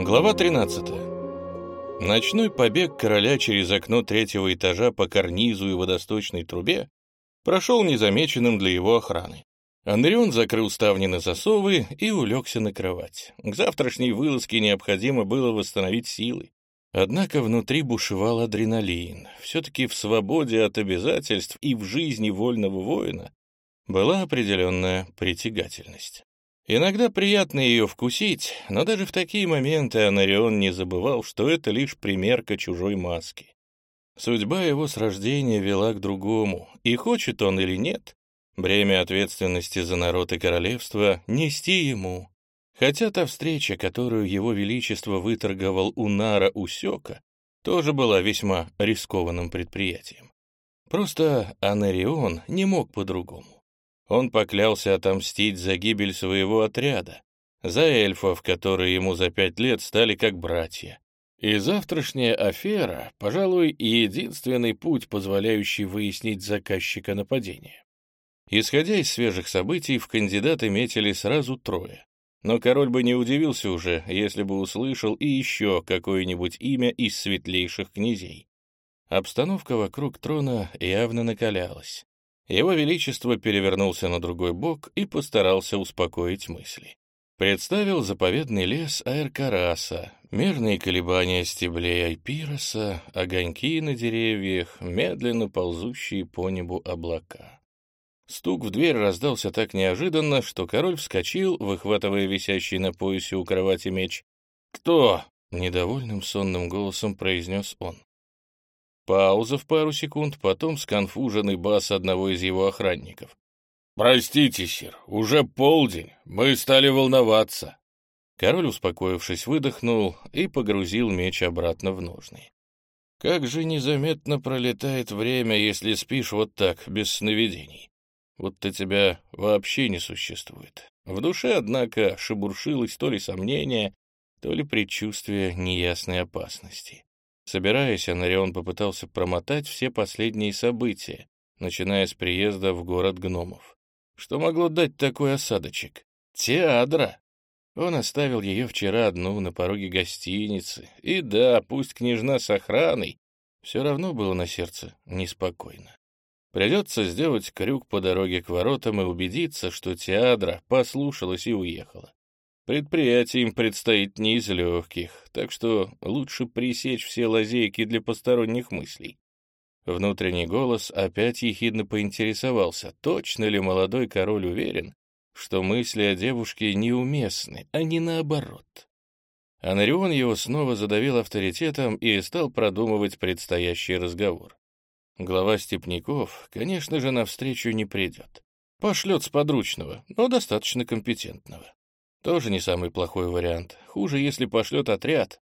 Глава 13. Ночной побег короля через окно третьего этажа по карнизу и водосточной трубе прошел незамеченным для его охраны. Андреон закрыл ставни на засовы и улегся на кровать. К завтрашней вылазке необходимо было восстановить силы. Однако внутри бушевал адреналин. Все-таки в свободе от обязательств и в жизни вольного воина была определенная притягательность. Иногда приятно ее вкусить, но даже в такие моменты Анарион не забывал, что это лишь примерка чужой маски. Судьба его с рождения вела к другому, и хочет он или нет, бремя ответственности за народ и королевство нести ему. Хотя та встреча, которую его величество выторговал у Нара Усека, тоже была весьма рискованным предприятием. Просто Анарион не мог по-другому. Он поклялся отомстить за гибель своего отряда, за эльфов, которые ему за пять лет стали как братья. И завтрашняя афера, пожалуй, единственный путь, позволяющий выяснить заказчика нападения. Исходя из свежих событий, в кандидаты метили сразу трое. Но король бы не удивился уже, если бы услышал и еще какое-нибудь имя из светлейших князей. Обстановка вокруг трона явно накалялась. Его Величество перевернулся на другой бок и постарался успокоить мысли. Представил заповедный лес Аэркараса, мерные колебания стеблей Айпироса, огоньки на деревьях, медленно ползущие по небу облака. Стук в дверь раздался так неожиданно, что король вскочил, выхватывая висящий на поясе у кровати меч. «Кто?» — недовольным сонным голосом произнес он. Пауза в пару секунд, потом сконфуженный бас одного из его охранников. «Простите, сир, уже полдень, мы стали волноваться». Король, успокоившись, выдохнул и погрузил меч обратно в ножны. Как же незаметно пролетает время, если спишь вот так, без сновидений. Вот-то тебя вообще не существует. В душе, однако, шебуршилось то ли сомнение, то ли предчувствие неясной опасности. Собираясь, Анарион попытался промотать все последние события, начиная с приезда в город гномов. Что могло дать такой осадочек? Теадра! Он оставил ее вчера одну на пороге гостиницы, и да, пусть княжна с охраной, все равно было на сердце неспокойно. Придется сделать крюк по дороге к воротам и убедиться, что Теадра послушалась и уехала. Предприятие им предстоит не из легких, так что лучше пресечь все лазейки для посторонних мыслей. Внутренний голос опять ехидно поинтересовался, точно ли молодой король уверен, что мысли о девушке неуместны, а не наоборот. Анарион его снова задавил авторитетом и стал продумывать предстоящий разговор. Глава Степняков, конечно же, навстречу не придет. Пошлет с подручного, но достаточно компетентного. Тоже не самый плохой вариант. Хуже, если пошлет отряд.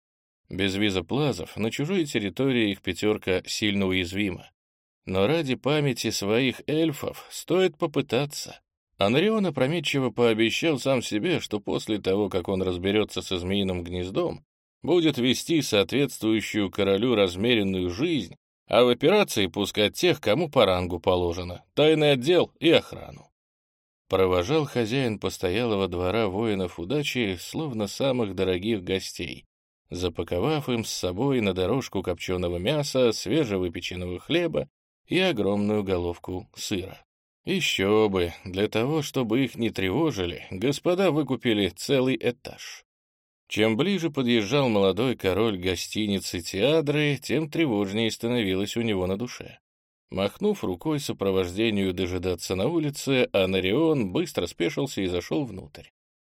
Без визоплазов на чужой территории их пятерка сильно уязвима. Но ради памяти своих эльфов стоит попытаться. Анрион опрометчиво пообещал сам себе, что после того, как он разберется со змеиным гнездом, будет вести соответствующую королю размеренную жизнь, а в операции пускать тех, кому по рангу положено, тайный отдел и охрану. Провожал хозяин постоялого двора воинов удачи, словно самых дорогих гостей, запаковав им с собой на дорожку копченого мяса, свежевыпеченного хлеба и огромную головку сыра. Еще бы, для того, чтобы их не тревожили, господа выкупили целый этаж. Чем ближе подъезжал молодой король гостиницы Теадры, тем тревожнее становилось у него на душе. Махнув рукой сопровождению дожидаться на улице, Анарион быстро спешился и зашел внутрь.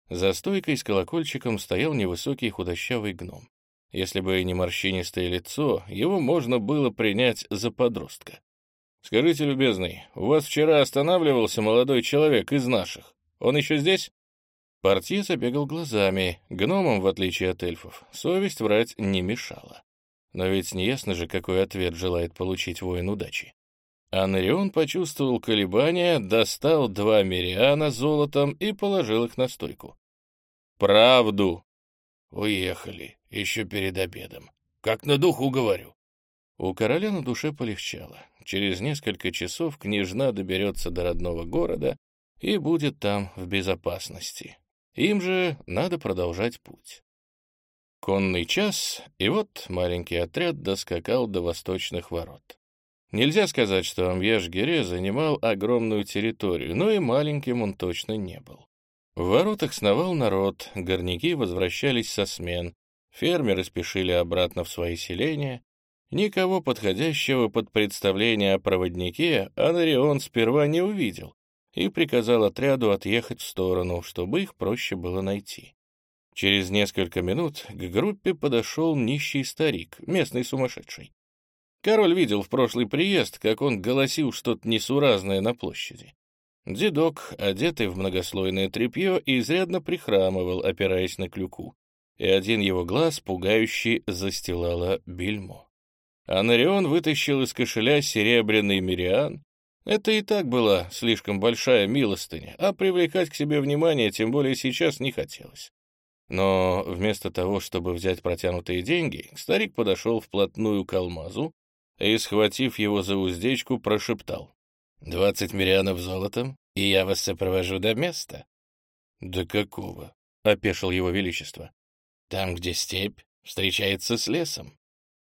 За стойкой с колокольчиком стоял невысокий худощавый гном. Если бы не морщинистое лицо, его можно было принять за подростка. «Скажите, любезный, у вас вчера останавливался молодой человек из наших. Он еще здесь?» Портье забегал глазами. Гномам, в отличие от эльфов, совесть врать не мешала. Но ведь неясно же, какой ответ желает получить воин удачи. Анрион почувствовал колебания, достал два мириана золотом и положил их на стойку. «Правду!» «Уехали, еще перед обедом. Как на духу говорю». У короля на душе полегчало. Через несколько часов княжна доберется до родного города и будет там в безопасности. Им же надо продолжать путь. конный час, и вот маленький отряд доскакал до восточных ворот. Нельзя сказать, что Амьяш-Гире занимал огромную территорию, но и маленьким он точно не был. В воротах сновал народ, горняки возвращались со смен, фермеры спешили обратно в свои селения. Никого подходящего под представление о проводнике Анарион сперва не увидел и приказал отряду отъехать в сторону, чтобы их проще было найти. Через несколько минут к группе подошел нищий старик, местный сумасшедший. Король видел в прошлый приезд, как он голосил что-то несуразное на площади. Дедок, одетый в многослойное тряпье, изрядно прихрамывал, опираясь на клюку, и один его глаз пугающе застилало бельмо. Анарион вытащил из кошеля серебряный мириан. Это и так была слишком большая милостыня, а привлекать к себе внимание тем более сейчас не хотелось. Но вместо того, чтобы взять протянутые деньги, старик подошел вплотную к алмазу и, схватив его за уздечку, прошептал. «Двадцать миллионов золотом, и я вас сопровожу до места». «До какого?» — опешил его величество. «Там, где степь встречается с лесом».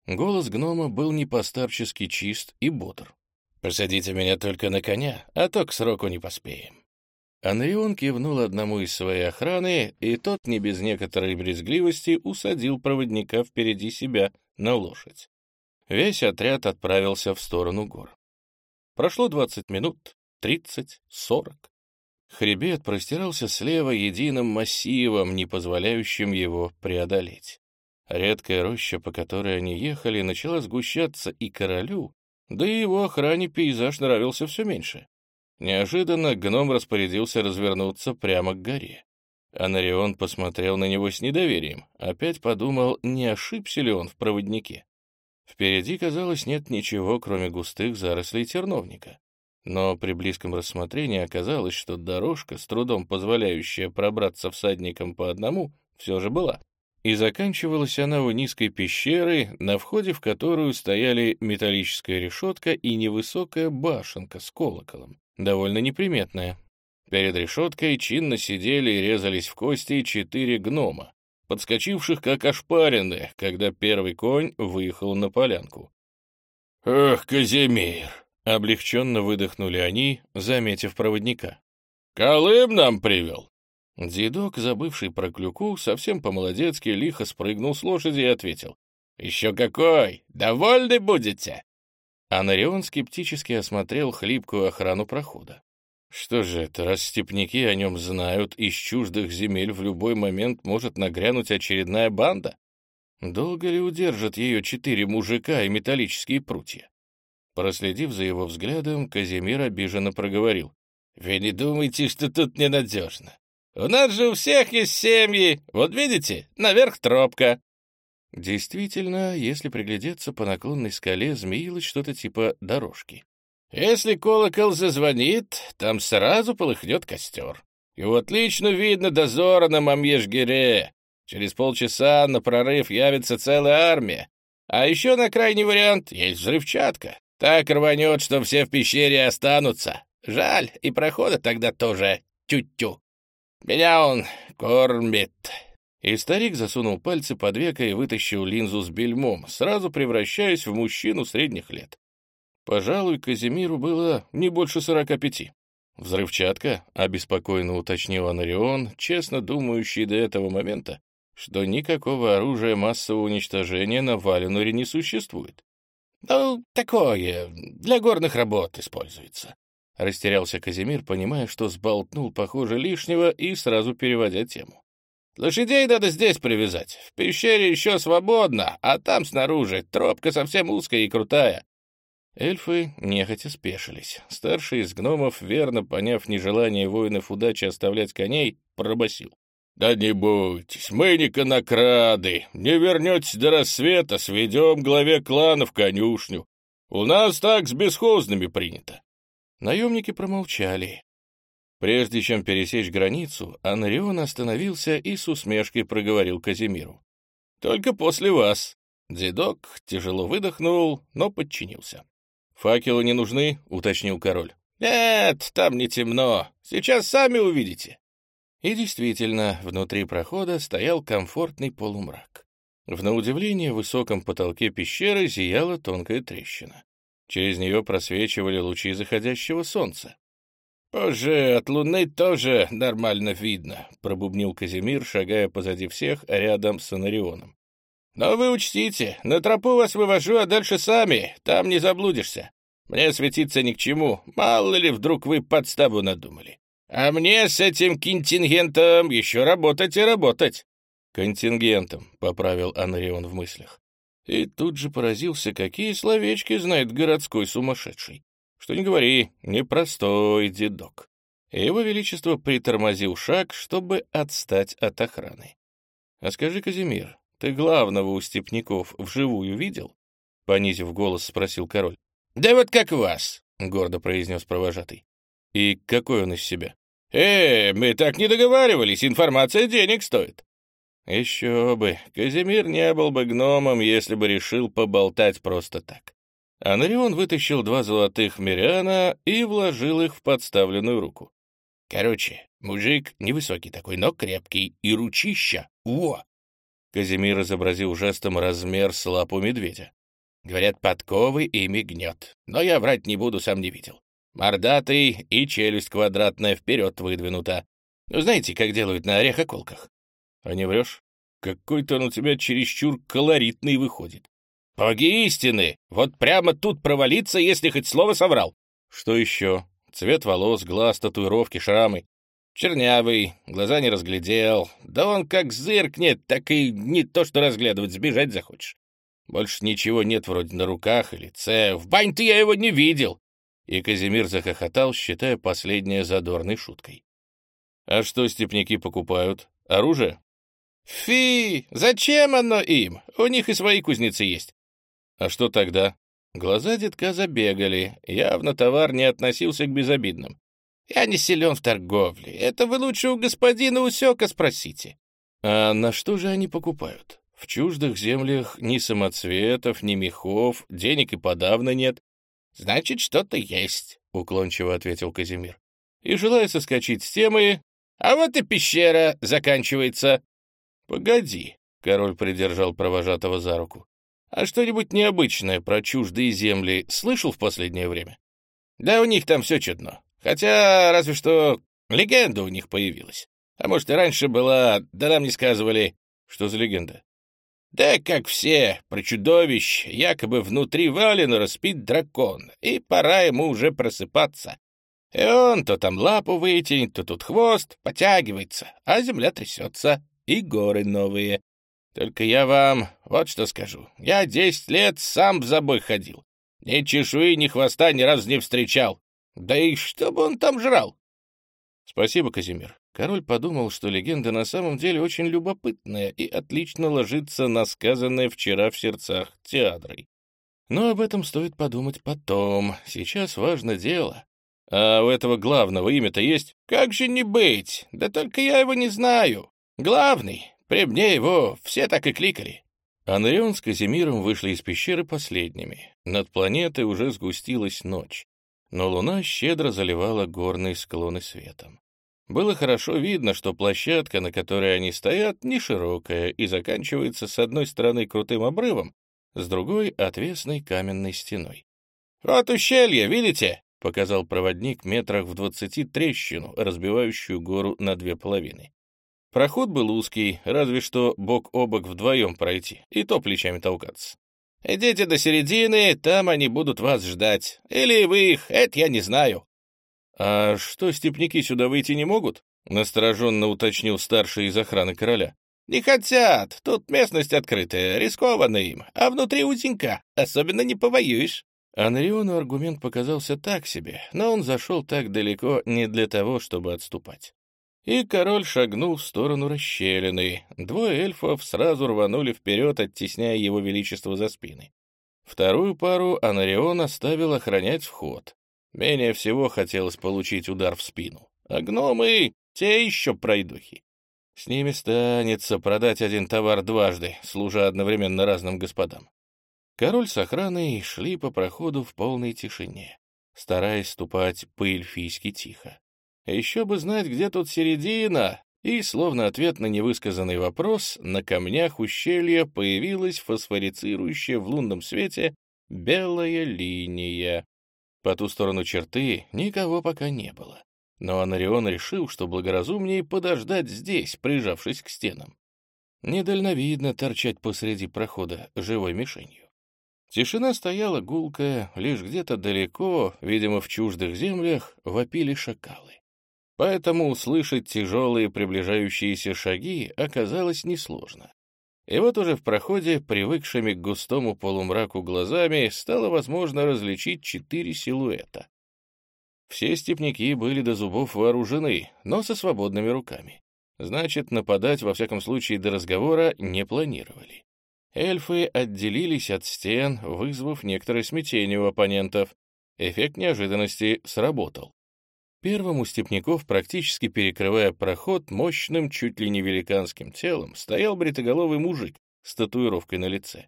Голос гнома был непостарчески чист и бодр. «Посадите меня только на коня, а то к сроку не поспеем». Анрион кивнул одному из своей охраны, и тот, не без некоторой брезгливости, усадил проводника впереди себя на лошадь. Весь отряд отправился в сторону гор. Прошло двадцать минут, тридцать, сорок. Хребет простирался слева единым массивом, не позволяющим его преодолеть. Редкая роща, по которой они ехали, начала сгущаться и королю, да и его охране пейзаж нравился все меньше. Неожиданно гном распорядился развернуться прямо к горе. Анарион посмотрел на него с недоверием, опять подумал, не ошибся ли он в проводнике. Впереди, казалось, нет ничего, кроме густых зарослей терновника. Но при близком рассмотрении оказалось, что дорожка, с трудом позволяющая пробраться всадникам по одному, все же была. И заканчивалась она у низкой пещеры, на входе в которую стояли металлическая решетка и невысокая башенка с колоколом, довольно неприметная. Перед решеткой чинно сидели и резались в кости четыре гнома, подскочивших как ошпаренные, когда первый конь выехал на полянку. «Эх, Казимир!» — облегченно выдохнули они, заметив проводника. «Колым нам привел!» Дедок, забывший про клюку, совсем по-молодецки лихо спрыгнул с лошади и ответил. «Еще какой! Довольны будете?» Анарион скептически осмотрел хлипкую охрану прохода. Что же это, раз степняки о нем знают, из чуждых земель в любой момент может нагрянуть очередная банда? Долго ли удержат ее четыре мужика и металлические прутья? Проследив за его взглядом, Казимир обиженно проговорил. «Вы не думайте, что тут ненадежно. У нас же у всех есть семьи. Вот видите, наверх тропка». Действительно, если приглядеться по наклонной скале, змеилось что-то типа дорожки. Если колокол зазвонит, там сразу полыхнет костер. Его отлично видно дозора на Мамьеш-Гире. Через полчаса на прорыв явится целая армия. А еще на крайний вариант есть взрывчатка. Так рванет, что все в пещере останутся. Жаль, и прохода тогда тоже тю-тю. Меня он кормит. И старик засунул пальцы под веко и вытащил линзу с бельмом, сразу превращаясь в мужчину средних лет. Пожалуй, Казимиру было не больше сорока пяти. Взрывчатка, обеспокоенно уточнил Анарион, честно думающий до этого момента, что никакого оружия массового уничтожения на Валеноре не существует. «Ну, такое, для горных работ используется», — растерялся Казимир, понимая, что сболтнул, похоже, лишнего, и сразу переводя тему. «Лошадей надо здесь привязать. В пещере еще свободно, а там снаружи тропка совсем узкая и крутая. Эльфы нехотя спешились. Старший из гномов, верно поняв нежелание воинов удачи оставлять коней, пробасил: «Да не бойтесь, мы не конокрады. Не вернетесь до рассвета, сведем главе клана в конюшню. У нас так с бесхозными принято». Наемники промолчали. Прежде чем пересечь границу, Анрион остановился и с усмешкой проговорил Казимиру. «Только после вас». Дедок тяжело выдохнул, но подчинился. «Факелы не нужны?» — уточнил король. «Нет, там не темно. Сейчас сами увидите». И действительно, внутри прохода стоял комфортный полумрак. В на удивление высоком потолке пещеры зияла тонкая трещина. Через нее просвечивали лучи заходящего солнца. «Боже, от луны тоже нормально видно», — пробубнил Казимир, шагая позади всех, рядом с Анарионом. «Но вы учтите, на тропу вас вывожу, а дальше сами, там не заблудишься. Мне светиться ни к чему, мало ли вдруг вы подставу надумали. А мне с этим контингентом еще работать и работать». «Контингентом», — поправил Анрион в мыслях. И тут же поразился, какие словечки знает городской сумасшедший. Что не говори, непростой дедок. Его Величество притормозил шаг, чтобы отстать от охраны. «А скажи, Казимир, ты главного у степняков вживую видел?» Понизив голос, спросил король. «Да вот как вас», — гордо произнес провожатый. «И какой он из себя?» «Э, мы так не договаривались, информация денег стоит». «Еще бы, Казимир не был бы гномом, если бы решил поболтать просто так. Анрион вытащил два золотых миряна и вложил их в подставленную руку. «Короче, мужик невысокий такой, но крепкий, и ручища, во!» Казимир изобразил жестом размер с лапу медведя. «Говорят, подковы ими гнет, но я врать не буду, сам не видел. Мордатый и челюсть квадратная вперед выдвинута. Ну, знаете, как делают на орехоколках?» «А не врешь? Какой-то он у тебя чересчур колоритный выходит. «Боги истины! Вот прямо тут провалиться, если хоть слово соврал!» «Что еще? Цвет волос, глаз, татуировки, шрамы?» «Чернявый, глаза не разглядел. Да он как зыркнет, так и не то что разглядывать, сбежать захочешь. Больше ничего нет вроде на руках и лице. В бань-то я его не видел!» И Казимир захохотал, считая последнее задорной шуткой. «А что степняки покупают? Оружие?» «Фи! Зачем оно им? У них и свои кузнецы есть. А что тогда? Глаза детка забегали, явно товар не относился к безобидным. Я не силен в торговле, это вы лучше у господина Усека спросите. А на что же они покупают? В чуждых землях ни самоцветов, ни мехов, денег и подавно нет. Значит, что-то есть, — уклончиво ответил Казимир. И, желая соскочить с темы, а вот и пещера заканчивается. Погоди, — король придержал провожатого за руку. А что-нибудь необычное про чуждые земли слышал в последнее время? Да у них там все чудно. Хотя, разве что легенда у них появилась. А может, и раньше была, да нам не сказывали. Что за легенда? Да как все, про чудовищ, якобы внутри Валина распит дракон, и пора ему уже просыпаться. И он то там лапу вытянет, то тут хвост, потягивается, а земля трясется, и горы новые. Только я вам вот что скажу. Я десять лет сам в забой ходил. Ни чешуи, ни хвоста ни разу не встречал. Да и что бы он там жрал? Спасибо, Казимир. Король подумал, что легенда на самом деле очень любопытная и отлично ложится на сказанное вчера в сердцах театрой. Но об этом стоит подумать потом. Сейчас важно дело. А у этого главного имя-то есть? Как же не быть? Да только я его не знаю. Главный. При мне его все так и кликали. Анрион с Казимиром вышли из пещеры последними. Над планетой уже сгустилась ночь, но луна щедро заливала горные склоны светом. Было хорошо видно, что площадка, на которой они стоят, не широкая и заканчивается с одной стороны крутым обрывом, с другой — отвесной каменной стеной. «Вот ущелье, видите?» — показал проводник метрах в двадцати трещину, разбивающую гору на две половины. Проход был узкий, разве что бок о бок вдвоем пройти, и то плечами толкаться. «Идите до середины, там они будут вас ждать. Или вы их, это я не знаю». «А что, степняки сюда выйти не могут?» — настороженно уточнил старший из охраны короля. «Не хотят. Тут местность открытая, рискованно им, а внутри узенька. Особенно не повоюешь». Анриону аргумент показался так себе, но он зашел так далеко не для того, чтобы отступать. И король шагнул в сторону расщелины. Двое эльфов сразу рванули вперед, оттесняя его величество за спины. Вторую пару Анарион оставил охранять вход. Менее всего хотелось получить удар в спину. А гномы — те еще пройдухи. С ними станется продать один товар дважды, служа одновременно разным господам. Король с охраной шли по проходу в полной тишине, стараясь ступать по-эльфийски тихо. Еще бы знать, где тут середина, И, словно ответ на невысказанный вопрос, на камнях ущелья появилась фосфорицирующая в лунном свете белая линия. По ту сторону черты никого пока не было. Но Анарион решил, что благоразумнее подождать здесь, прижавшись к стенам. Недальновидно торчать посреди прохода живой мишенью. Тишина стояла гулкая, лишь где-то далеко, видимо, в чуждых землях, вопили шакалы. Поэтому услышать тяжелые приближающиеся шаги оказалось несложно. И вот уже в проходе, привыкшими к густому полумраку глазами, стало возможно различить четыре силуэта. Все степняки были до зубов вооружены, но со свободными руками. Значит, нападать, во всяком случае, до разговора не планировали. Эльфы отделились от стен, вызвав некоторое смятение у оппонентов. Эффект неожиданности сработал. Первым у степняков, практически перекрывая проход мощным, чуть ли не великанским телом, стоял бритоголовый мужик с татуировкой на лице.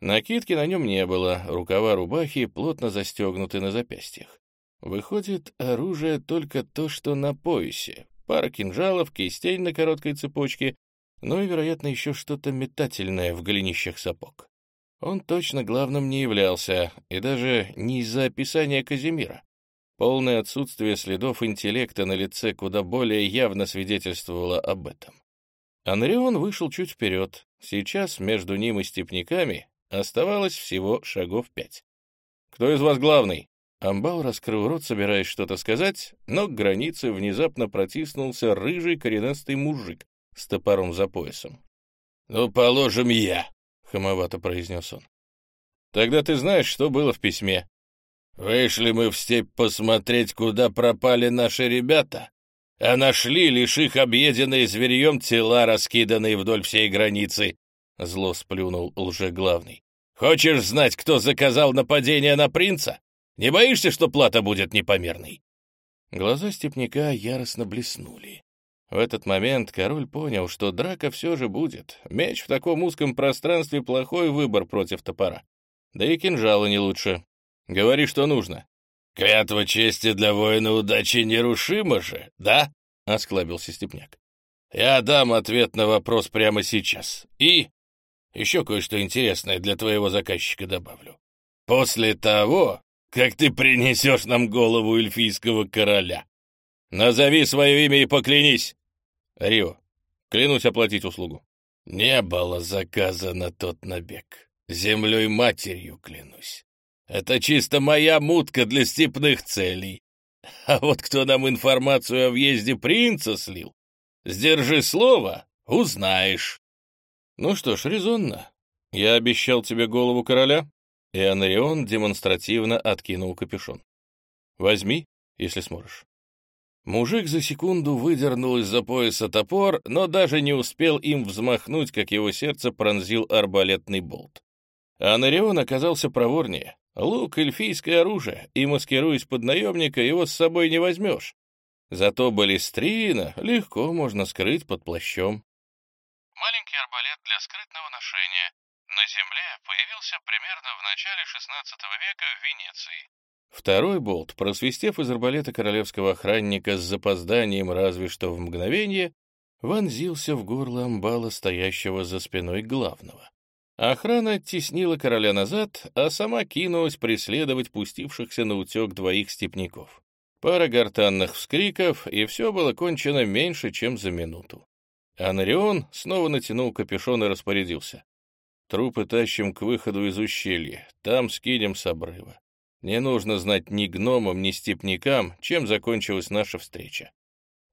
Накидки на нем не было, рукава рубахи плотно застегнуты на запястьях. Выходит, оружие только то, что на поясе. Пара кинжалов, кистей на короткой цепочке, ну и, вероятно, еще что-то метательное в голенищах сапог. Он точно главным не являлся, и даже не из-за описания Казимира. Полное отсутствие следов интеллекта на лице куда более явно свидетельствовало об этом. Анрион вышел чуть вперед. Сейчас между ним и степняками оставалось всего шагов пять. «Кто из вас главный?» Амбал раскрыл рот, собираясь что-то сказать, но к границе внезапно протиснулся рыжий коренастый мужик с топором за поясом. «Ну, положим, я», — хамовато произнес он. «Тогда ты знаешь, что было в письме?» Вышли мы в степь посмотреть, куда пропали наши ребята, а нашли лишь их объеденные зверьем тела, раскиданные вдоль всей границы. Зло сплюнул лжеглавный. Хочешь знать, кто заказал нападение на принца? Не боишься, что плата будет непомерной?» Глаза степняка яростно блеснули. В этот момент король понял, что драка все же будет. Меч в таком узком пространстве — плохой выбор против топора. Да и кинжала не лучше. Говори, что нужно». «Клятва чести для воина удачи нерушима же, да?» — осклабился Степняк. «Я дам ответ на вопрос прямо сейчас. И еще кое-что интересное для твоего заказчика добавлю. После того, как ты принесешь нам голову эльфийского короля. Назови свое имя и поклянись!» «Рио, клянусь оплатить услугу». «Не было заказа на тот набег. Землей матерью клянусь. Это чисто моя мутка для степных целей. А вот кто нам информацию о въезде принца слил, сдержи слово, узнаешь. Ну что ж, резонно. Я обещал тебе голову короля, и Анарион демонстративно откинул капюшон. Возьми, если сможешь. Мужик за секунду выдернул из-за пояса топор, но даже не успел им взмахнуть, как его сердце пронзил арбалетный болт. Анарион оказался проворнее. Лук — эльфийское оружие, и, маскируясь под наемника, его с собой не возьмешь. Зато балестрина легко можно скрыть под плащом. Маленький арбалет для скрытного ношения. На земле появился примерно в начале XVI века в Венеции. Второй болт, просвистев из арбалета королевского охранника с запозданием разве что в мгновение, вонзился в горло амбала, стоящего за спиной главного. Охрана теснила короля назад, а сама кинулась преследовать пустившихся на утек двоих степняков. Пара гортанных вскриков, и все было кончено меньше, чем за минуту. Анарион снова натянул капюшон и распорядился. Трупы тащим к выходу из ущелья, там скинем с обрыва. Не нужно знать ни гномам, ни степнякам, чем закончилась наша встреча.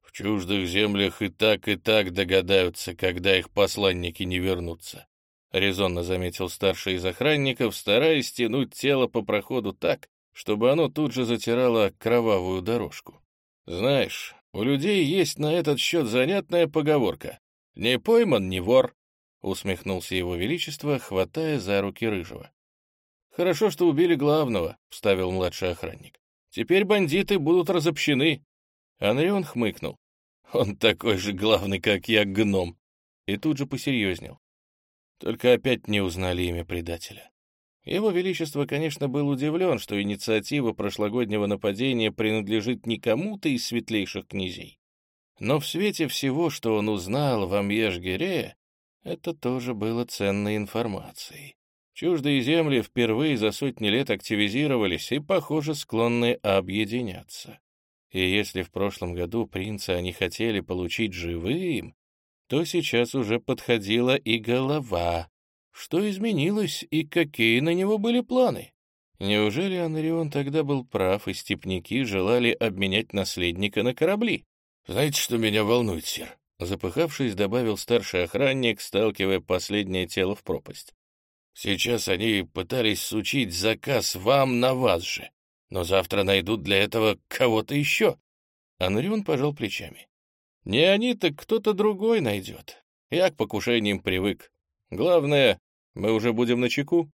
В чуждых землях и так, и так догадаются, когда их посланники не вернутся. — резонно заметил старший из охранников, стараясь стянуть тело по проходу так, чтобы оно тут же затирало кровавую дорожку. «Знаешь, у людей есть на этот счет занятная поговорка. Не пойман, не вор», — усмехнулся его величество, хватая за руки рыжего. «Хорошо, что убили главного», — вставил младший охранник. «Теперь бандиты будут разобщены». Анрион хмыкнул. «Он такой же главный, как я, гном». И тут же посерьезнел. Только опять не узнали имя предателя. Его Величество, конечно, был удивлен, что инициатива прошлогоднего нападения принадлежит не кому-то из светлейших князей. Но в свете всего, что он узнал в Амьеш-Гире, это тоже было ценной информацией. Чуждые земли впервые за сотни лет активизировались и, похоже, склонны объединяться. И если в прошлом году принца они хотели получить живым, то сейчас уже подходила и голова. Что изменилось и какие на него были планы? Неужели Анрион тогда был прав, и степняки желали обменять наследника на корабли? «Знаете, что меня волнует, сир?» Запыхавшись, добавил старший охранник, сталкивая последнее тело в пропасть. «Сейчас они пытались сучить заказ вам на вас же, но завтра найдут для этого кого-то еще». Анрион пожал плечами. «Не они, так кто-то другой найдет. Я к покушениям привык. Главное, мы уже будем на чеку.